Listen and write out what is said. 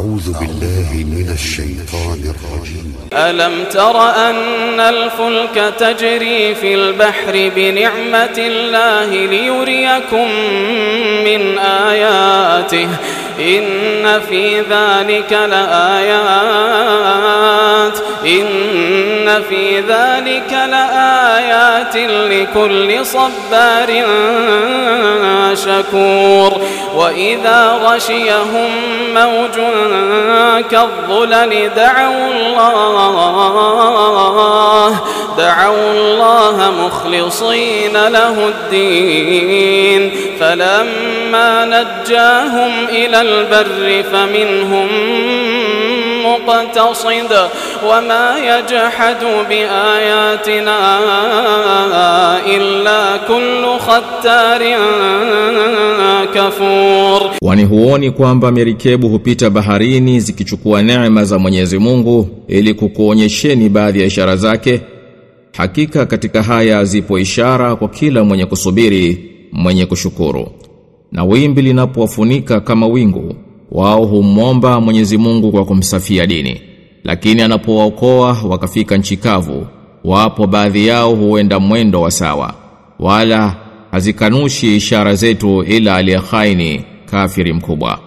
أعوذ بالله من الشيطان الرجيم. ألم تر أن الفلك تجري في البحر بنعمة الله ليريكم من آياته؟ إن في ذلك لآيات. إن في ذلك لآيات لكل صبار. شكور. وإذا غشيهم موج كالظلل دعوا الله دعوا الله مخلصين له الدين. فلما نجاهم إلى البر فمنهم مقتصد وما يجحد بآياتنا إلا كل ختار كفور Wani huoni kwamba merikebu hupita baharini zikichukua neema za Mwenyezi Mungu ili kukuonyesheni baadhi ya ishara zake? Hakika katika haya zipo ishara kwa kila mwenye kusubiri, mwenye kushukuru. Na wimbi linapowafunika kama wingu, wao humomba Mwenyezi Mungu kwa kumsafia dini. Lakini anapowaokoa wakafika nchi kavu, wapo baadhi yao huenda mwendo wa sawa. Wala hazikanushi ishara zetu ila aliyekhaini kafiri mkubwa.